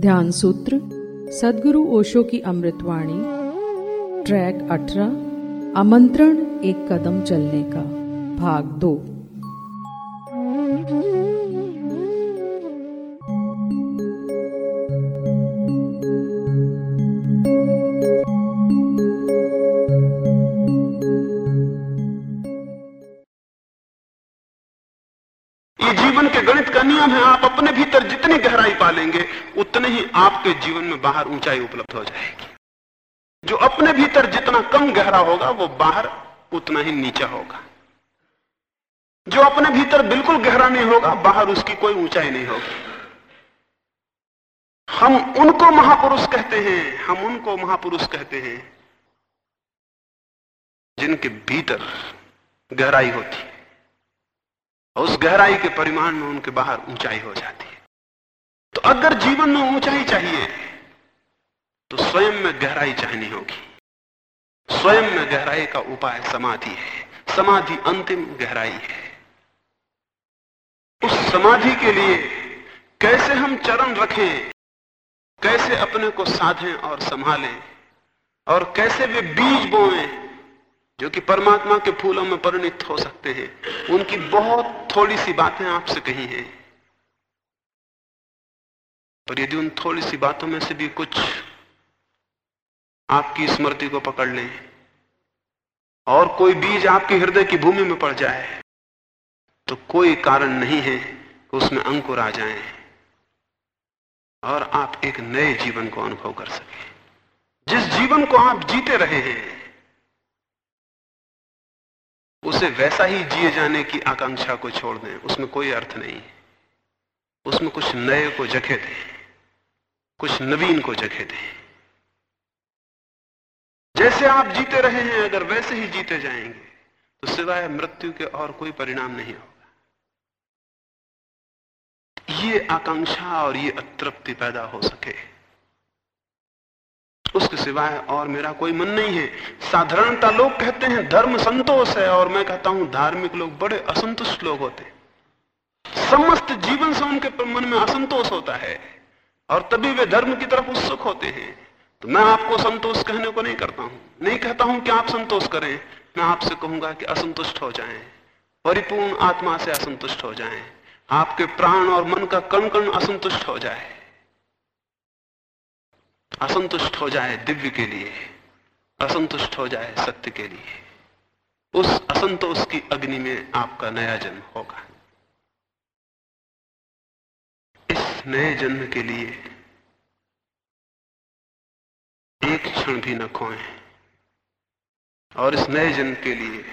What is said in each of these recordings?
ध्यान सूत्र सदगुरु ओशो की अमृतवाणी ट्रैक 18 आमंत्रण एक कदम चलने का भाग दो। जीवन के गणित का नियम है, आप अपने भीतर जितनी गहराई पालेंगे, उतने ही आपके जीवन में बाहर ऊंचाई उपलब्ध हो जाएगी। जो अपने भीतर जितना कम गहरा होगा, वो बाहर उतना ही नीचा होगा। जो अपने भीतर बिल्कुल गहरा नहीं होगा, बाहर उसकी कोई ऊंचाई नहीं होगी। हम उनको महापुरुष कहते हैं, हम उनको महापुरुष कहते हैं, जिनके भीतर गहराई होती है उस गहराई के परिमाण में उनके बाहर ऊंचाई हो जाती है। तो अगर जीवन में ऊंचाई चाहिए तो स्वयं में गहराई चाहनी होगी। स्वयं में गहराई का उपाय समाधि है। समाधि अंतिम गहराई है। उस समाधि के लिए कैसे हम चरण रखें, कैसे अपने को साधें और संभालें, और कैसे वे बीज बोएँ, जो कि परमात्मा के फूलों में परिणित हो सकते हैं, उनकी बहुत थोड़ी सी बातें आपसे कही हैं। पर यदि उन थोड़ी सी बातों में से भी कुछ आपकी स्मृति को पकड़ लें और कोई बीज आपके हृदय की भूमि में पड़ जाए तो कोई कारण नहीं है कि उसमें अंकुर आ जाए और आप एक नए जीवन को अनुभव कर सके। जिस जीवन को आप जीते रहे हैं, उसे वैसा ही जिए जाने की आकांक्षा को छोड़ दें। उसमें कोई अर्थ नहीं। उसमें कुछ नए को जगह दें, कुछ नवीन को जगह दें। जैसे आप जीते रहे हैं, अगर वैसे ही जीते जाएँगे तो सिवाय मृत्यु के और कोई परिणाम नहीं होगा। ये आकांक्षा और ये अतृप्ति पैदा हो सके। उसके सिवाय और मेरा कोई मन नहीं है। साधारणता लोग कहते हैं, धर्म संतोष है, और मैं कहता हूँ, धार्मिक लोग बड़े असंतुष्ट लोग होते समस्त जीवन से उनके मन में असंतोष होता है, और तभी वे धर्म की तरफ़ उत्सुक होते हैं। मैं आपको संतोष कहने को नहीं करता हूँ। नहीं कहता हूँ कि आप संतोष करें। मैं आपसे कहूँगा कि असंतुष्ट हो जाएँ। परिपूर्ण आत्मा से असंतुष्ट हो जाएँ। आपके प्राण और मन का कण कण असंतुष्ट हो जाए। असंतुष्ट हो जाए दिव्य के लिए। असंतुष्ट हो जाए सत्य के लिए। उस असंतोष की अग्नि में आपका नया जन्म होगा। इस नए जन्म के लिए एक क्षण भी न खोएँ। और इस नए जन्म के लिए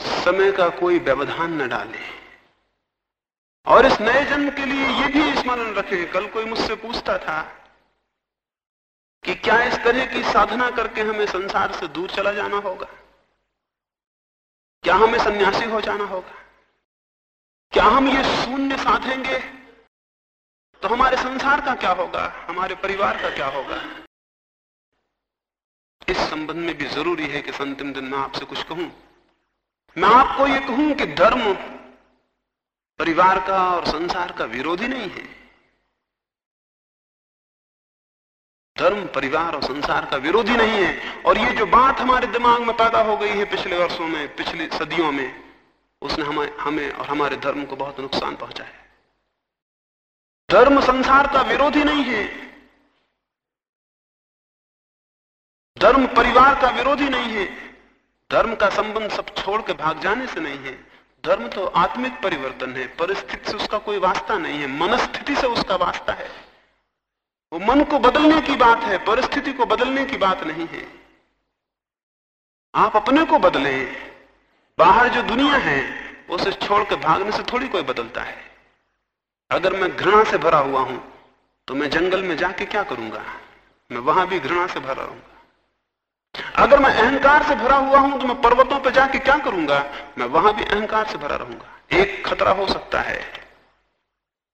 समय का कोई व्यवधान न डालें। और इस नए जन्म के लिए यह भी स्मरण रखें, कल कोई मुझसे पूछता था कि क्या इस तरह की साधना करके हमें संसार से दूर चला जाना होगा? क्या हमें सन्यासी हो जाना होगा? क्या हम ये शून्य साधेंगे? तो हमारे संसार का क्या होगा? हमारे परिवार का क्या होगा? इस संबंध में भी ज़रूरी है कि अंतिम दिन मैं आपसे कुछ कहूँ। मैं आपको ये कहूँ कि धर्म परिवार का और संसार का विरोधी नहीं है। धर्म परिवार और संसार का विरोधी नहीं है। और ये जो बात हमारे दिमाग में पैदा हो गई है पिछले वर्षों में, पिछली सदियों में, उसने हमें हमें और हमारे धर्म को बहुत नुकसान पहुँचाया धर्म संसार का विरोधी नहीं है। धर्म परिवार का विरोधी नहीं है। धर्म का संबंध सब छोड़ के भाग जाने से नहीं है। धर्म तो आत्मिक परिवर्तन है। परिस्थिति से उसका कोई वास्ता नहीं है। मनस्थिति से उसका वास्ता है। वो मन को बदलने की बात है। परिस्थिति को बदलने की बात नहीं है। आप अपने को बदलें। बाहर जो दुनिया है, उसे छोड़कर भागने से थोड़ी कोई बदलता है। अगर मैं घृणा से भरा हुआ हूँ तो मैं जंगल में जाके क्या करूँगा? मैं वहाँ भी घृणा से भरा रहूँगा। अगर मैं अहंकार से भरा हुआ हूँ तो मैं पर्वतों पर जाके क्या करूँगा? मैं वहाँ भी अहंकार से भरा रहूँगा। एक खतरा हो सकता है।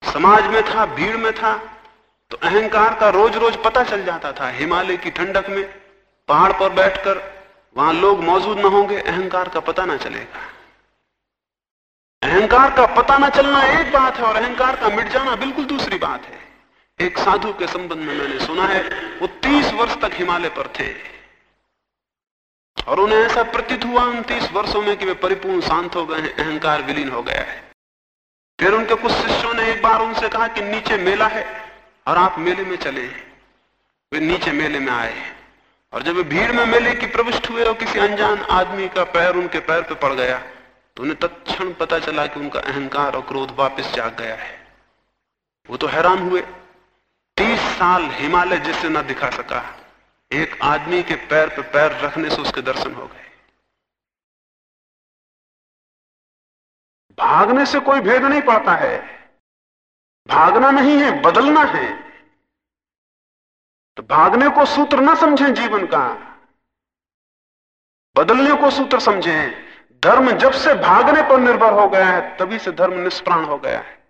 समाज में था, भीड़ में था तो अहंकार का रोज रोज पता चल जाता था। हिमालय की ठंडक में पहाड़ पर बैठकर वहाँ लोग मौजूद ना होंगे, अहंकार का पता ना चलेगा। अहंकार का पता ना चलना एक बात है और अहंकार का मिट जाना बिल्कुल दूसरी बात है। एक साधु के संबंध में मैंने सुना है, वो तीस वर्ष तक हिमालय पर थे। और उन्हें ऐसा प्रतीत हुआ उन तीस वर्षों में कि वे परिपूर्ण शांत हो गए हैं, अहंकार विलीन हो गया है। फिर उनके कुछ शिष्यों ने एक बार उनसे कहा कि नीचे मेला है और आप मेले में चले वे नीचे मेले में आए और जब वे भीड़ में मेले की प्रविष्ट हुए और किसी अनजान आदमी का पैर उनके पैर पे पड़ गया तो उन्हें तत्क्षण पता चला कि उनका अहंकार और क्रोध वापस जाग गया है। वो तो हैरान हुए। तीस साल हिमालय जिससे न दिखा सका, एक आदमी के पैर पर पैर रखने से उसके दर्शन हो गए। भागने से कोई भेद नहीं पाता है। भागना नहीं है, बदलना है। तो भागने को सूत्र ना समझें जीवन का। बदलने को सूत्र समझें। धर्म जब से भागने पर निर्भर हो गया है, तभी से धर्म निष्प्राण हो गया है।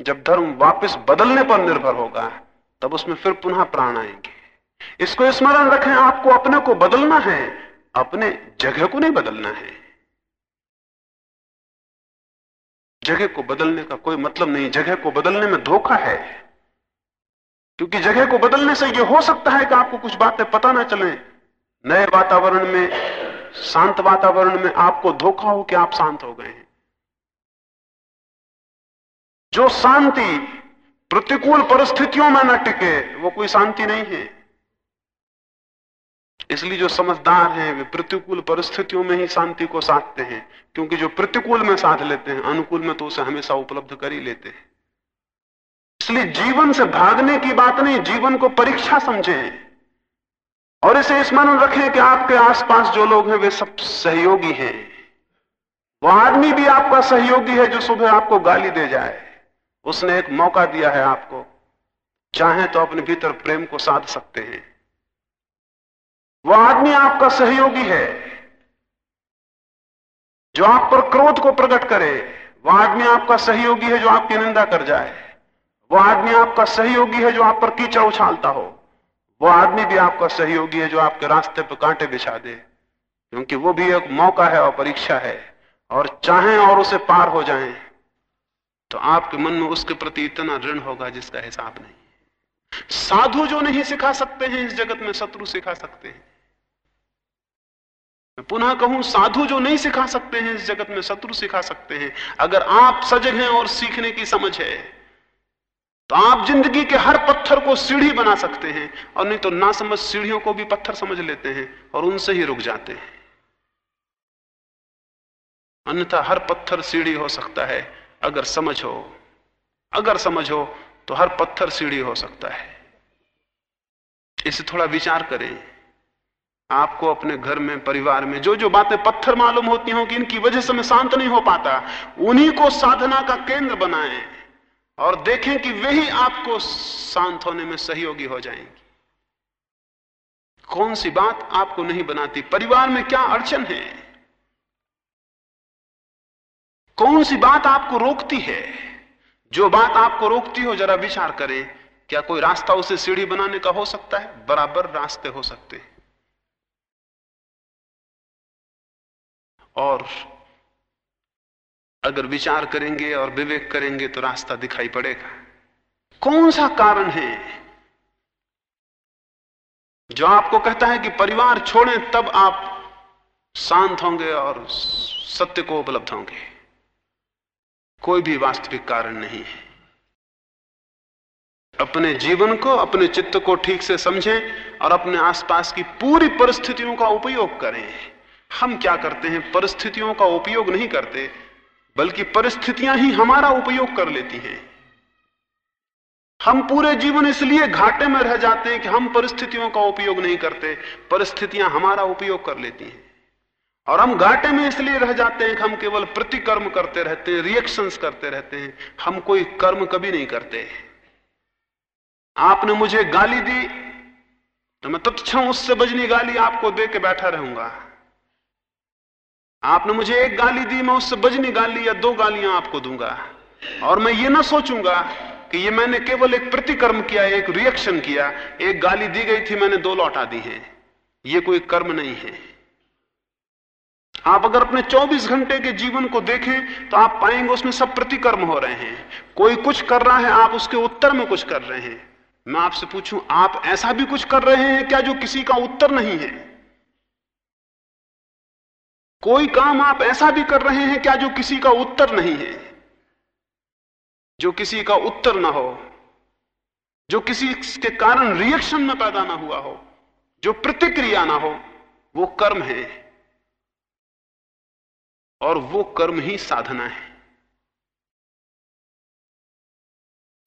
जब धर्म वापस बदलने पर निर्भर होगा, तब उसमें फिर पुनः प्राण आएँगे। इसको स्मरण रखें, आपको अपने को बदलना है, अपने जगह को नहीं बदलना है। जगह को बदलने का कोई मतलब नहीं, जगह को बदलने में धोखा है। क्योंकि जगह को बदलने से यह हो सकता है कि आपको कुछ बातें पता ना चले, नए वातावरण में शांत वातावरण में आपको धोखा हो कि आप शांत हो गए हैं। जो शांति प्रतिकूल परिस्थितियों में न टिके, वो कोई शांति नहीं है। इसलिए जो समझदार हैं, वे प्रतिकूल परिस्थितियों में ही शांति को साधते हैं, क्योंकि जो प्रतिकूल में साध लेते हैं, अनुकूल में तो उसे हमेशा उपलब्ध कर ही लेते हैं। इसलिए जीवन से भागने की बात नहीं, जीवन को परीक्षा समझें। और इसे स्मरण रखें कि आपके आसपास जो लोग हैं, वे सब सहयोगी हैं। वो आदमी भी आपका सहयोगी है जो सुबह आपको गाली दे जाए। उसने एक मौका दिया है आपको। चाहे तो अपने भीतर प्रेम को साध सकते हैं। वो आदमी आपका सहयोगी है, जो आप पर क्रोध को प्रकट करे। वो आदमी आपका सहयोगी है जो आपकी निंदा कर जाए। वो आदमी आपका सहयोगी है जो आप पर कीचड़ उछालता हो। वो आदमी भी आपका सहयोगी है जो आपके रास्ते पर कांटे बिछा दे। क्योंकि वो भी एक मौका है और परीक्षा है। और चाहें और उसे पार हो जाएँ तो आपके मन में उसके प्रति इतना ऋण होगा जिसका हिसाब नहीं साधु जो नहीं सिखा सकते हैं, इस जगत में शत्रु सिखा सकते हैं। मैं पुनः कहूँ, साधु जो नहीं सिखा सकते हैं, इस जगत में शत्रु सिखा सकते हैं। अगर आप सजग हैं और सीखने की समझ है तो आप ज़िंदगी के हर पत्थर को सीढ़ी बना सकते हैं, और नहीं तो ना समझ सीढ़ियों को भी पत्थर समझ लेते हैं, और उनसे ही रुक जाते हैं। अन्यथा हर पत्थर सीढ़ी हो सकता है, अगर समझ हो। अगर समझ हो तो हर पत्थर सीढ़ी हो सकता है। इसे थोड़ा विचार करें। आपको अपने घर में, परिवार में जो जो बातें पत्थर मालूम होती हों कि इनकी वजह से मैं शांत नहीं हो पाता, उन्हीं को साधना का केंद्र बनाएँ। और देखें कि वही आपको शांत होने में सहयोगी हो जाएँगी। कौन सी बात आपको नहीं बनाती? परिवार में क्या अड़चन है? कौन सी बात आपको रोकती है? जो बात आपको रोकती हो, जरा विचार करें, क्या कोई रास्ता उसे सीढ़ी बनाने का हो सकता है? बराबर रास्ते हो सकते हैं। और अगर विचार करेंगे और विवेक करेंगे तो रास्ता दिखाई पड़ेगा। कौन सा कारण है जो आपको कहता है कि परिवार छोड़ें, तब आप शांत होंगे और सत्य को उपलब्ध होंगे? कोई भी वास्तविक कारण नहीं है। अपने जीवन को, अपने चित्त को ठीक से समझें और अपने आसपास की पूरी परिस्थितियों का उपयोग करें। हम क्या करते हैं? परिस्थितियों का उपयोग नहीं करते। बल्कि परिस्थितियाँ ही हमारा उपयोग कर लेती हैं। हम पूरे जीवन इसलिए घाटे में रह जाते हैं कि हम परिस्थितियों का उपयोग नहीं करते, परिस्थितियाँ हमारा उपयोग कर लेती हैं। और हम घाटे में इसलिए रह जाते हैं कि हम केवल प्रतिकर्म करते रहते हैं रिएक्शंस करते रहते हैं। हम कोई कर्म कभी नहीं करते। आपने मुझे गाली दी तो मैं तत्क्षण उससे बजनी गाली आपको दे के बैठा रहूँगा। आपने मुझे एक गाली दी, मैं उससे बजनी गाली या दो गालियाँ आपको दूँगा। और मैं ये ना सोचूँगा कि ये मैंने केवल एक प्रतिकर्म किया, एक रिएक्शन किया। एक गाली दी गई थी, मैंने दो लौटा दी है। ये कोई कर्म नहीं है। आप अगर अपने 24 घंटे के जीवन को देखें तो आप पाएँगे उसमें सब प्रतिकर्म हो रहे हैं। कोई कुछ कर रहा है, आप उसके उत्तर में कुछ कर रहे हैं। मैं आपसे पूछूँ, आप ऐसा भी कुछ कर रहे हैं क्या जो किसी का उत्तर नहीं है? कोई काम आप ऐसा भी कर रहे हैं क्या जो किसी का उत्तर नहीं है? जो किसी का उत्तर ना हो, जो किसी के कारण रिएक्शन में पैदा ना हुआ हो, जो प्रतिक्रिया ना हो, वो कर्म है। और वो कर्म ही साधना है।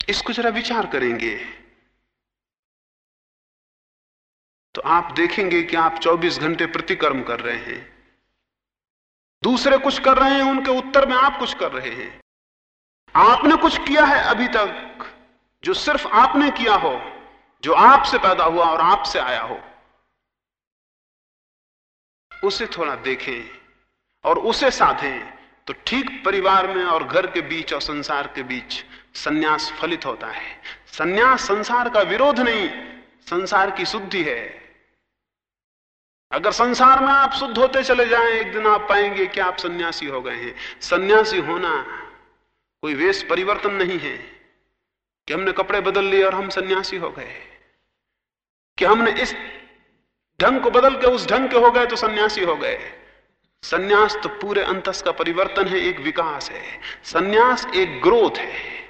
इसको जरा विचार करेंगे। तो आप देखेंगे कि आप 24 घंटे प्रतिकर्म कर रहे हैं। दूसरे कुछ कर रहे हैं, उनके उत्तर में आप कुछ कर रहे हैं। आपने कुछ किया है अभी तक, जो सिर्फ़ आपने किया हो, जो आपसे पैदा हुआ और आपसे आया हो। उसे थोड़ा देखें और उसे साधें तो ठीक परिवार में और घर के बीच और संसार के बीच सन्यास फलित होता है। सन्यास संसार का विरोध नहीं, संसार की शुद्धि है। अगर संसार में आप शुद्ध होते चले जाएँ, एक दिन आप पाएँगे कि आप सन्यासी हो गए हैं। सन्यासी होना कोई वेश परिवर्तन नहीं है कि हमने कपड़े बदल लिए और हम सन्यासी हो गए। कि हमने इस ढंग को बदल के, उस ढंग के हो गए तो सन्यासी हो गए। सन्यास तो पूरे अंतस का परिवर्तन है, एक विकास है। सन्यास एक ग्रोथ है।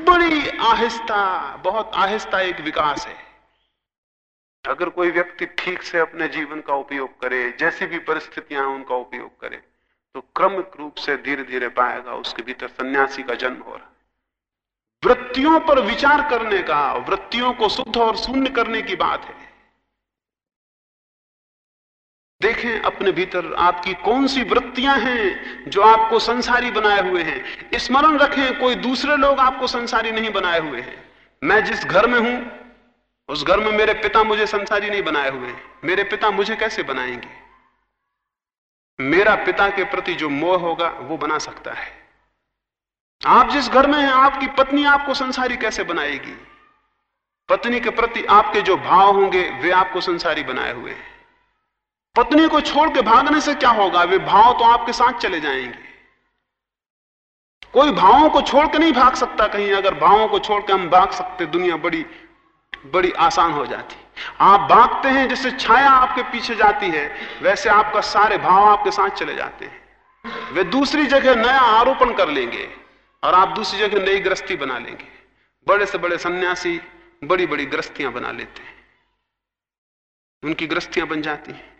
बड़ी आहिस्ता, बहुत आहिस्ता एक विकास है। अगर कोई व्यक्ति ठीक से अपने जीवन का उपयोग करे, जैसी भी परिस्थितियाँ उनका उपयोग करे तो क्रमिक रूप से धीरे धीरे पाएगा, उसके भीतर सन्यासी का जन्म हो रहा वृत्तियों पर विचार करने का, वृत्तियों को शुद्ध और शून्य करने की बात है। देखें, अपने भीतर आपकी कौन सी वृत्तियाँ हैं जो आपको संसारी बनाए हुए हैं? स्मरण रखें, कोई दूसरे लोग आपको संसारी नहीं बनाए हुए हैं। मैं जिस घर में हूँ उस घर में मेरे पिता मुझे संसारी नहीं बनाए हुए मेरे पिता मुझे कैसे बनाएँगे? मेरा पिता के प्रति जो मोह होगा, वो बना सकता है। आप जिस घर में हैं, आपकी पत्नी आपको संसारी कैसे बनाएगी? पत्नी के प्रति आपके जो भाव होंगे, वे आपको संसारी बनाए हुए हैं। पत्नी को छोड़ के भागने से क्या होगा? वे भाव तो आपके साथ चले जाएँगे। कोई भावों को छोड़ के नहीं भाग सकता कहीं। अगर भावों को छोड़ के हम भाग सकते, दुनिया बड़ी बड़ी आसान हो जाती। आप भागते हैं, जैसे छाया आपके पीछे जाती है, वैसे आपका सारे भाव आपके साथ चले जाते हैं। वे दूसरी जगह नया आरोपण कर लेंगे और आप दूसरी जगह नई ग्रस्ती बना लेंगे। बड़े से बड़े सन्यासी बड़ी बड़ी ग्रस्तियाँ बना लेते हैं। उनकी ग्रस्तियाँ बन जाती हैं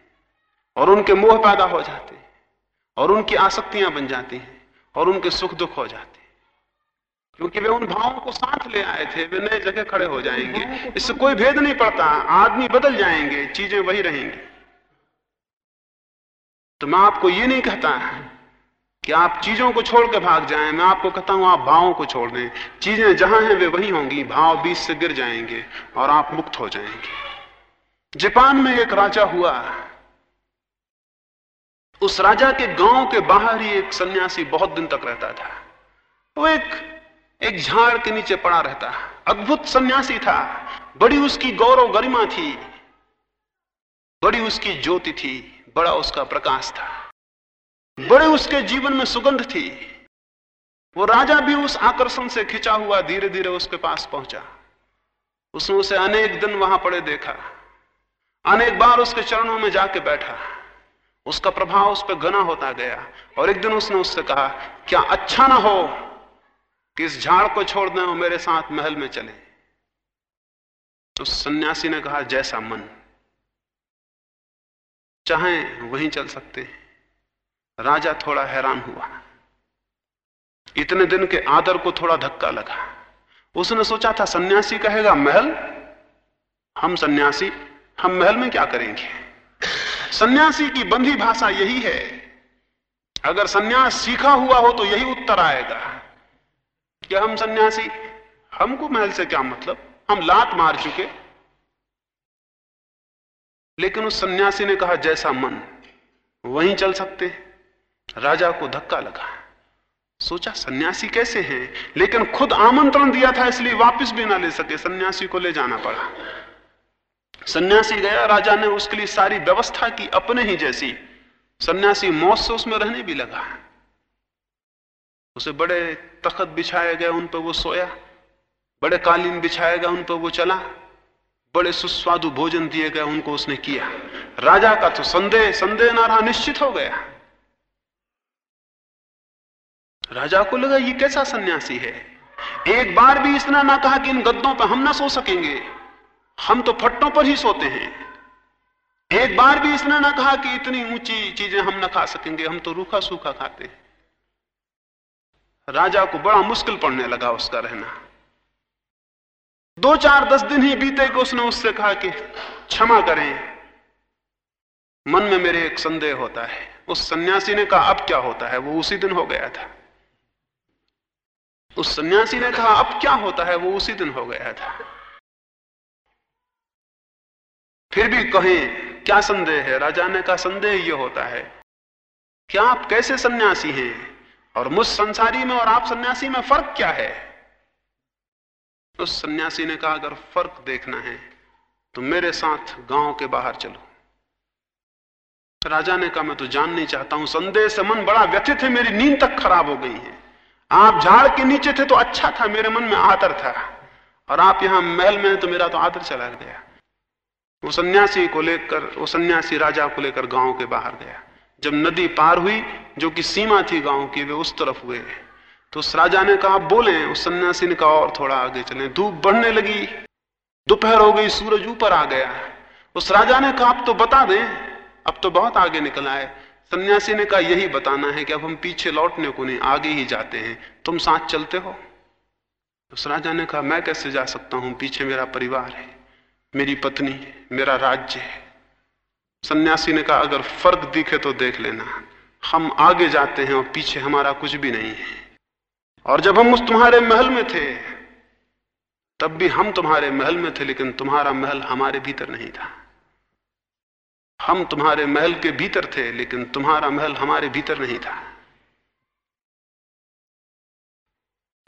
और उनके मोह पैदा हो जाते हैं और उनकी आसक्तियाँ बन जाती हैं और उनके सुख दुख हो जाते हैं। क्योंकि वे उन भावों को साथ ले आए थे वे नए जगह खड़े हो जाएँगे। इससे कोई भेद नहीं पड़ता आदमी बदल जाएँगे चीज़ें वही रहेंगी। तो मैं आपको ये नहीं कहता कि आप चीज़ों को छोड़ के भाग जाएँ मैं आपको कहता हूँ आप भावों को छोड़ दें। चीज़ें जहाँ हैं वे वही होंगी भाव बीच से गिर जाएँगे और आप मुक्त हो जाएँगे। जापान में एक राजा हुआ। उस राजा के गाँव के बाहर ही एक सन्यासी बहुत दिन तक रहता था। वो एक एक झाड़ के नीचे पड़ा रहता। अद्भुत सन्यासी था। बड़ी उसकी गौरव गरिमा थी। बड़ी उसकी ज्योति थी। बड़ा उसका प्रकाश था। बड़े उसके जीवन में सुगंध थी। वो राजा भी उस आकर्षण से खिंचा हुआ धीरे धीरे उसके पास पहुँचा। उसने उसे अनेक दिन वहाँ पड़े देखा। अनेक बार उसके चरणों में जाके बैठा। उसका प्रभाव उस पर घना होता गया। और एक दिन उसने उससे कहा, क्या अच्छा ना हो। कि इस झाड़ को छोड़ दें और मेरे साथ महल में चले। तो सन्यासी ने कहा, जैसा मन। चाहे वहीं चल सकते राजा थोड़ा हैरान हुआ। इतने दिन के आदर को थोड़ा धक्का लगा। उसने सोचा, था, सन्यासी कहेगा, महल? हम सन्यासी, हम महल में क्या करेंगे? सन्यासी की बंधी भाषा यही है। अगर सन्यास सीखा हुआ हो तो यही उत्तर आएगा। कि हम सन्यासी, हमको महल से क्या मतलब? हम लात मार चुके। लेकिन उस सन्यासी ने कहा, जैसा मन, वहीं चल सकते राजा को धक्का लगा। सोचा, सन्यासी कैसे हैं? लेकिन खुद आमंत्रण दिया था, इसलिए वापस भी ना ले सके। सन्यासी को ले जाना पड़ा। सन्यासी गया, राजा ने उसके लिए सारी व्यवस्था की अपने ही जैसी। सन्यासी मौत से उसमें रहने भी लगा। उसे बड़े तखत बिछाए गए उन पर वो सोया। बड़े कालीन बिछाए गए उन पर वो चला। बड़े सुस्वादु भोजन दिए गए, उनको उसने किया। राजा का तो संदेह संदेह ना रहा निश्चित हो गया। राजा को लगा, ये कैसा सन्यासी है? एक बार भी इसने ना कहा कि इन गद्दों पर हम ना सो सकेंगे। हम तो फट्टों पर ही सोते हैं। एक बार भी इसने ना कहा कि इतनी ऊँची चीज़ें हम ना खा सकेंगे। हम तो रूखा सूखा खाते हैं। राजा को बड़ा मुश्किल पड़ने लगा उसका रहना। दो चार दस दिन ही बीते कि उसने उससे कहा कि क्षमा करें। मन में मेरे एक संदेह होता है। उस सन्यासी ने कहा, अब क्या होता है? वो उसी दिन हो गया था। उस सन्यासी ने कहा, अब क्या होता है? वो उसी दिन हो गया था। फिर भी कहें, क्या संदेह है? राजा ने कहा, संदेह ये होता है क्या आप कैसे सन्यासी हैं? और मुझ संसारी में और आप सन्यासी में फ़र्क क्या है? उस सन्यासी ने कहा, अगर फ़र्क देखना है तो मेरे साथ गाँव के बाहर चलो। राजा ने कहा, मैं तो जान नहीं चाहता हूँ, संदेह से मन बड़ा व्यथित है, मेरी नींद तक खराब हो गई है। आप झाड़ के नीचे थे तो अच्छा था, मेरे मन में आदर था। और आप यहाँ महल में तो मेरा तो आदर चला गया। वो सन्यासी को लेकर, वो सन्यासी राजा को लेकर गाँव के बाहर गया। जब नदी पार हुई, जो कि सीमा थी गाँव की, वे उस तरफ़ हुए। तो उस राजा ने कहा बोले उस सन्यासी ने कहा, और थोड़ा आगे चले। धूप बढ़ने लगी। दोपहर हो गई, सूरज ऊपर आ गया। उस राजा ने कहा अब तो बता दें, अब तो बहुत आगे निकल आए। सन्यासी ने कहा, यही बताना है कि अब हम पीछे लौटने को नहीं, आगे ही जाते हैं। तुम साथ चलते हो? उस राजा ने कहा, मैं कैसे जा सकता हूँ? पीछे मेरा परिवार है, मेरी पत्नी मेरा राज्य है। सन्यासी ने कहा, अगर फ़र्क दिखे तो देख लेना। हम आगे जाते हैं और पीछे हमारा कुछ भी नहीं है। और जब हम उस तुम्हारे महल में थे, तब भी हम तुम्हारे महल में थे, लेकिन तुम्हारा महल हमारे भीतर नहीं था। हम तुम्हारे महल के भीतर थे, लेकिन तुम्हारा महल हमारे भीतर नहीं था।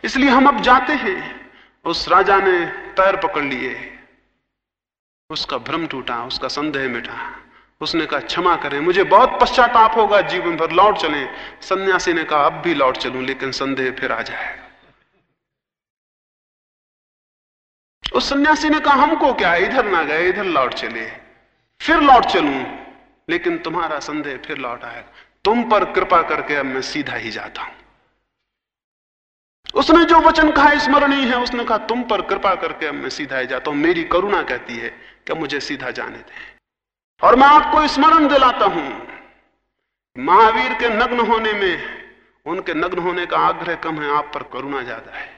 इसलिए हम अब जाते हैं। उस राजा ने पैर पकड़ लिए। उसका भ्रम टूटा, उसका संदेह मिटा। उसने कहा, क्षमा करें, मुझे बहुत पश्चाताप होगा जीवन भर लौट चलें। सन्यासी ने कहा, अब भी लौट चलूँ, लेकिन संदेह फिर आ जाएगा उस सन्यासी ने कहा, हमको क्या, इधर ना गए, इधर लौट चले, फिर लौट चलूँ, लेकिन तुम्हारा संदेह फिर लौट आएगा तुम पर कृपा करके अब मैं सीधा ही जाता हूँ। उसने जो वचन कहा, स्मरणीय है, उसने कहा, तुम पर कृपा करके अब मैं सीधा ही जाता हूँ। मेरी करुणा कहती है कि मुझे सीधा जाने दें। और मैं आपको स्मरण दिलाता हूँ, महावीर के नग्न होने में, उनके नग्न होने का आग्रह कम है, आप पर करुणा ज़्यादा है।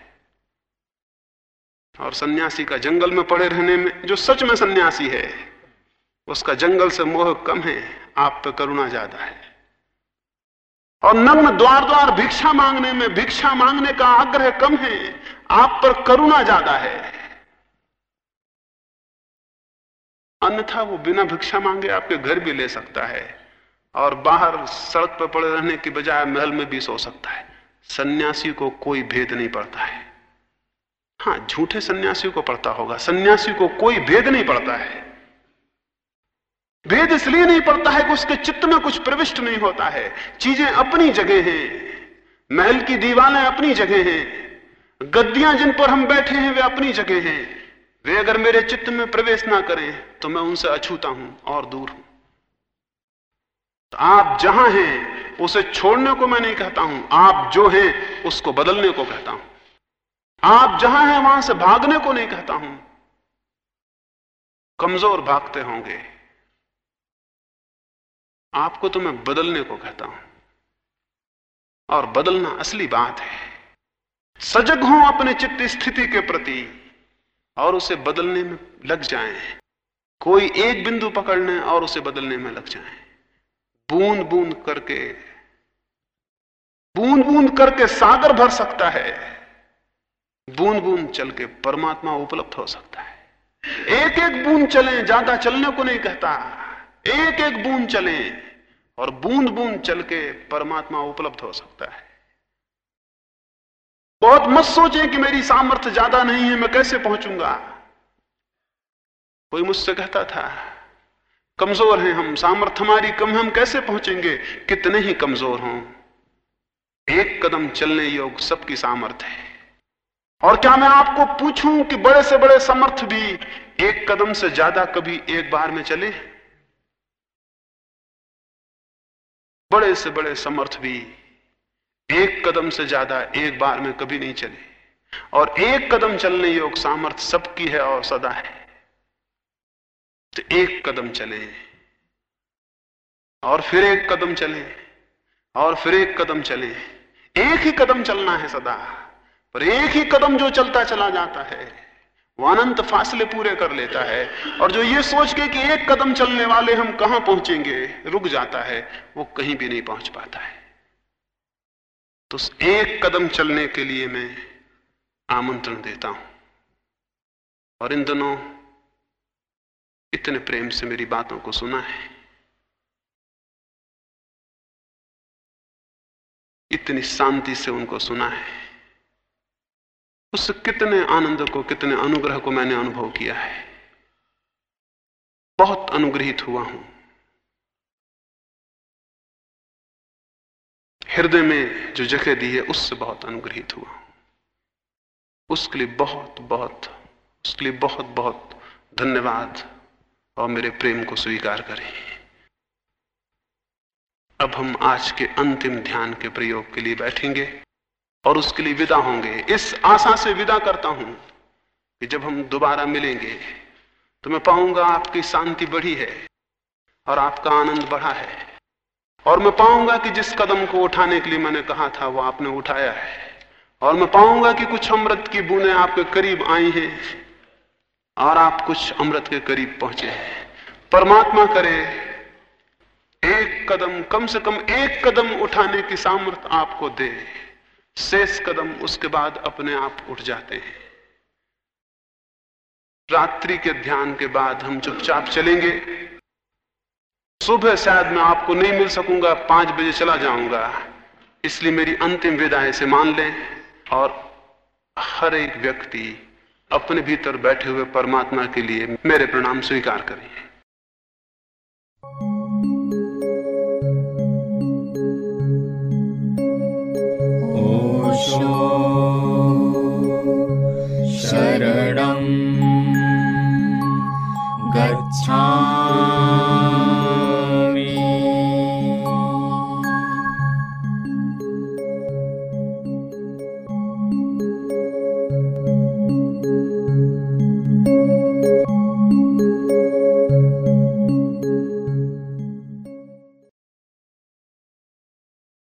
और सन्यासी का जंगल में पड़े रहने में, जो सच में सन्यासी है, उसका जंगल से मोह कम है, आप पर करुणा ज़्यादा है। और नग्न द्वार द्वार भिक्षा मांगने में, भिक्षा मांगने का आग्रह कम है, आप पर करुणा ज़्यादा है। अन्यथा वो बिना भिक्षा मांगे आपके घर भी ले सकता है और बाहर सड़क पर पड़े रहने की बजाय महल में भी सो सकता है। सन्यासी को कोई भेद नहीं पड़ता है। हाँ झूठे सन्यासी को पड़ता होगा। सन्यासी को कोई भेद नहीं पड़ता है। भेद इसलिए नहीं पड़ता है कि उसके चित्त में कुछ प्रविष्ट नहीं होता है। चीज़ें अपनी जगह हैं। महल की दीवारें अपनी जगह हैं। गद्दियाँ जिन पर हम बैठे हैं, वे अपनी जगह हैं। वे अगर मेरे चित्त में प्रवेश ना करें तो मैं उनसे अछूता हूँ और दूर हूँ। तो आप जहाँ हैं, उसे छोड़ने को मैं नहीं कहता हूँ। आप जो हैं, उसको बदलने को कहता हूँ। आप जहाँ हैं, वहाँ से भागने को नहीं कहता हूँ। कमज़ोर भागते होंगे। आपको तो मैं बदलने को कहता हूँ। और बदलना असली बात है। सजग हो अपने चित्त स्थिति के प्रति। और उसे बदलने में लग जाएँ। कोई एक बिंदु पकड़ने और उसे बदलने में लग जाएँ। बूंद बूंद करके बूंद बूंद करके सागर भर सकता है। बूंद बूंद चल के परमात्मा उपलब्ध हो सकता है। एक एक बूंद चले, ज़्यादा चलने को नहीं कहता। एक एक बूंद चले और बूंद बूंद चल के परमात्मा उपलब्ध हो सकता है। बहुत मत सोचें कि मेरी सामर्थ्य ज़्यादा नहीं है, मैं कैसे पहुंचूँगा? कोई मुझसे कहता था, कमज़ोर हैं हम, सामर्थ्य हमारी कम हम कैसे पहुँचेंगे? कितने ही कमज़ोर हों। एक कदम चलने योग सबकी सामर्थ्य है। और क्या मैं आपको पूछूँ कि बड़े से बड़े समर्थ भी एक कदम से ज़्यादा कभी एक बार में चले? बड़े से बड़े समर्थ भी एक कदम से ज़्यादा एक बार में कभी नहीं चले। और एक कदम चलने योग सामर्थ्य सबकी है और सदा है। तो एक कदम चले और फिर एक कदम चले और फिर एक कदम चले। एक ही कदम चलना है सदा, पर एक ही कदम जो चलता चला जाता है, वो अनंत फासले पूरे कर लेता है। और जो ये सोच के कि एक कदम चलने वाले हम कहाँ पहुँचेंगे, रुक जाता है, वो कहीं भी नहीं पहुँच पाता है। तो एक कदम चलने के लिए मैं आमंत्रण देता हूँ। और इन दोनों इतने प्रेम से मेरी बातों को सुना है। इतनी शांति से उनको सुना है। उस कितने आनंद को, कितने अनुग्रह को मैंने अनुभव किया है। बहुत अनुग्रहित हुआ हूँ। हृदय में जो जगह दी है, उससे बहुत अनुग्रहित हुआ। उसके लिए बहुत बहुत, उसके लिए बहुत बहुत धन्यवाद। और मेरे प्रेम को स्वीकार करें। अब हम आज के अंतिम ध्यान के प्रयोग के लिए बैठेंगे और उसके लिए विदा होंगे। इस आशा से विदा करता हूँ कि जब हम दोबारा मिलेंगे तो मैं पाऊँगा आपकी शांति बढ़ी है और आपका आनंद बढ़ा है। और मैं पाऊँगा कि जिस कदम को उठाने के लिए मैंने कहा था, वो आपने उठाया है। और मैं पाऊँगा कि कुछ अमृत की बूंदें आपके करीब आई हैं और आप कुछ अमृत के करीब पहुँचे हैं। परमात्मा करे, एक कदम, कम से कम एक कदम उठाने की सामर्थ्य आपको दे। शेष कदम उसके बाद अपने आप उठ जाते हैं। रात्रि के ध्यान के बाद हम चुपचाप चलेंगे। सुबह शायद मैं आपको नहीं मिल सकूँगा, पाँच बजे चला जाऊँगा। इसलिए मेरी अंतिम विदा इसे मान लें और हर एक व्यक्ति अपने भीतर बैठे हुए परमात्मा के लिए मेरे प्रणाम स्वीकार करें शरणं, गच्छामि।